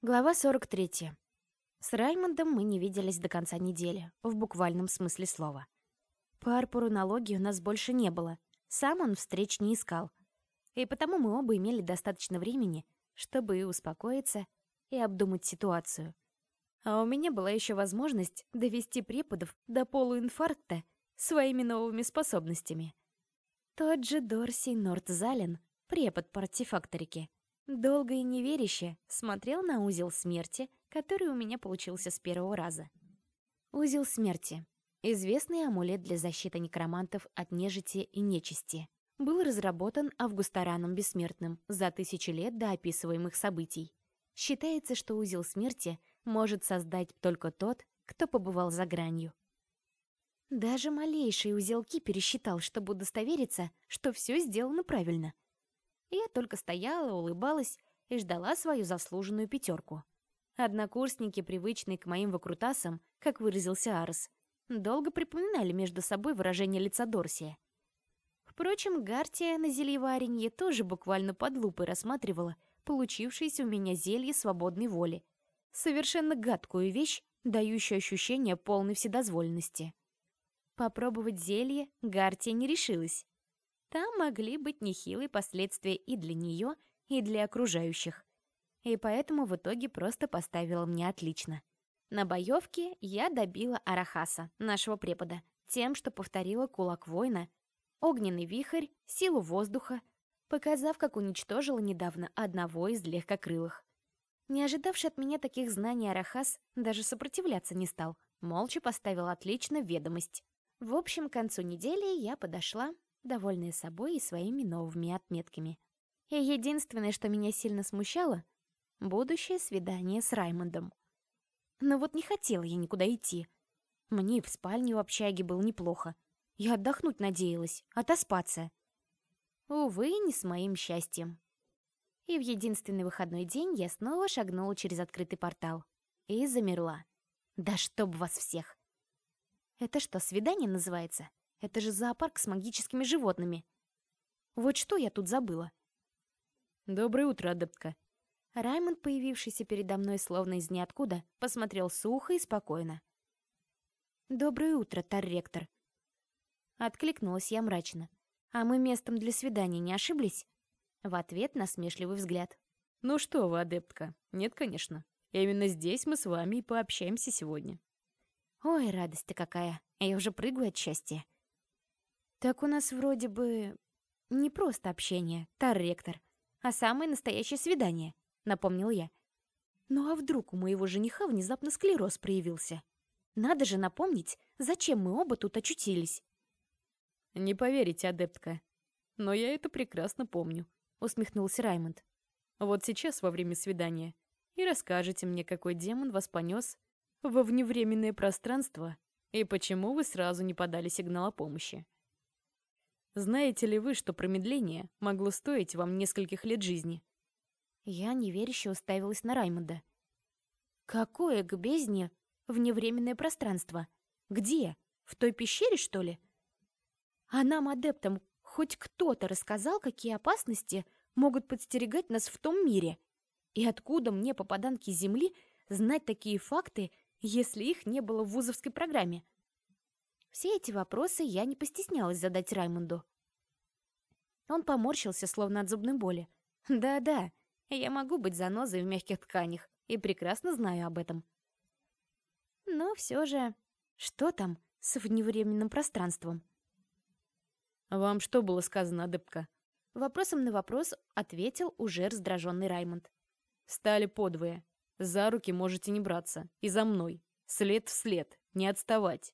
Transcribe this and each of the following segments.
Глава 43. С Раймондом мы не виделись до конца недели, в буквальном смысле слова. По рунологии у нас больше не было, сам он встреч не искал. И потому мы оба имели достаточно времени, чтобы и успокоиться, и обдумать ситуацию. А у меня была еще возможность довести преподов до полуинфаркта своими новыми способностями. Тот же Дорси Нортзален, препод по артефакторике, долго и неверяще смотрел на узел смерти, который у меня получился с первого раза. Узел смерти. Известный амулет для защиты некромантов от нежити и нечисти. Был разработан Августараном Бессмертным за тысячи лет до описываемых событий. Считается, что узел смерти может создать только тот, кто побывал за гранью. Даже малейшие узелки пересчитал, чтобы удостовериться, что все сделано правильно — я только стояла, улыбалась и ждала свою заслуженную пятерку. Однокурсники, привычные к моим выкрутасам, как выразился Арс, долго припоминали между собой выражение лица Дорсия. Впрочем, Гартия на зельеваренье тоже буквально под лупой рассматривала получившееся у меня зелье свободной воли. Совершенно гадкую вещь, дающую ощущение полной вседозволенности. Попробовать зелье Гартия не решилась, там могли быть нехилые последствия и для нее, и для окружающих. И поэтому в итоге просто поставила мне отлично. На боевке я добила Арахаса, нашего препода, тем, что повторила кулак воина, огненный вихрь, силу воздуха, показав, как уничтожила недавно одного из легкокрылых. Не ожидавший от меня таких знаний Арахас даже сопротивляться не стал, молча поставил отлично ведомость. В общем, к концу недели я подошла, довольная собой и своими новыми отметками. И единственное, что меня сильно смущало — будущее свидание с Раймондом. Но вот не хотела я никуда идти. Мне в спальне в общаге было неплохо. Я отдохнуть надеялась, отоспаться. Увы, не с моим счастьем. И в единственный выходной день я снова шагнула через открытый портал. И замерла. Да чтоб вас всех! Это что, свидание называется? Это же зоопарк с магическими животными. Вот что я тут забыла. Доброе утро, адептка. Раймонд, появившийся передо мной словно из ниоткуда, посмотрел сухо и спокойно. «Доброе утро, Тарректор!» Откликнулась я мрачно. «А мы местом для свидания не ошиблись?» В ответ насмешливый взгляд. «Ну что вы, адептка? Нет, конечно. Именно здесь мы с вами и пообщаемся сегодня». «Ой, радость-то какая! Я уже прыгаю от счастья!» Так у нас вроде бы не просто общение, тар-ректор, а самое настоящее свидание, напомнил я. Ну а вдруг у моего жениха внезапно склероз проявился? Надо же напомнить, зачем мы оба тут очутились. Не поверите, адептка, но я это прекрасно помню, усмехнулся Раймонд. Вот сейчас во время свидания и расскажете мне, какой демон вас понес во вневременное пространство и почему вы сразу не подали сигнал о помощи. Знаете ли вы, что промедление могло стоить вам нескольких лет жизни? Я неверяще уставилась на Раймонда. Какое к бездне вневременное пространство? Где? В той пещере, что ли? А нам, адептам, хоть кто-то рассказал, какие опасности могут подстерегать нас в том мире? И откуда мне, попаданке Земли, знать такие факты, если их не было в вузовской программе? Все эти вопросы я не постеснялась задать Раймонду. Он поморщился, словно от зубной боли. «Да-да, я могу быть занозой в мягких тканях и прекрасно знаю об этом». Но все же, что там с вневременным пространством? «Вам что было сказано, адепка?» Вопросом на вопрос ответил уже раздраженный Раймонд. «Стали подвое. За руки можете не браться. И за мной. След в след. Не отставать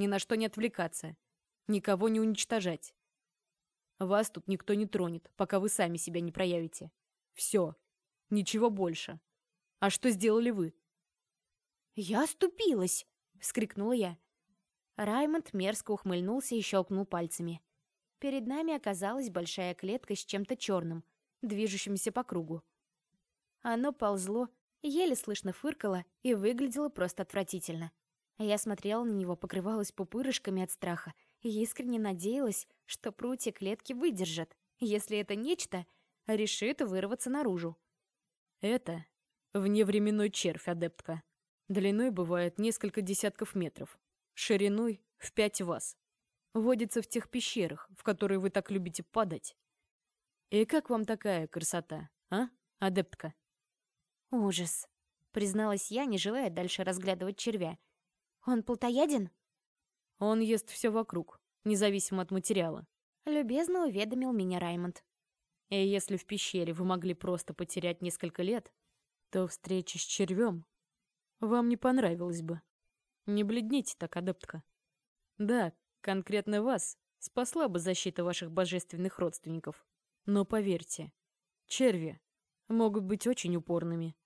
ни на что не отвлекаться, никого не уничтожать. Вас тут никто не тронет, пока вы сами себя не проявите. Все. Ничего больше. А что сделали вы? «Я оступилась!» — вскрикнула я. Раймонд мерзко ухмыльнулся и щелкнул пальцами. Перед нами оказалась большая клетка с чем-то черным, движущимся по кругу. Оно ползло, еле слышно фыркало и выглядело просто отвратительно. Я смотрела на него, покрывалась пупырышками от страха и искренне надеялась, что прутья клетки выдержат, если это нечто решит вырваться наружу. Это вневременной червь, адептка. Длиной бывает несколько десятков метров, шириной в пять вас. Водится в тех пещерах, в которые вы так любите падать. И как вам такая красота, а, адептка? Ужас, призналась я, не желая дальше разглядывать червя. Он плотояден? Он ест все вокруг, независимо от материала. Любезно уведомил меня Раймонд. И если в пещере вы могли просто потерять несколько лет, то встреча с червем вам не понравилась бы. Не бледните так, адептка. Да, конкретно вас спасла бы защита ваших божественных родственников. Но поверьте, черви могут быть очень упорными.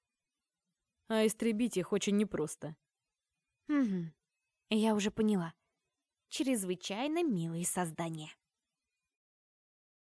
А истребить их очень непросто. Угу, я уже поняла. Чрезвычайно милые создания.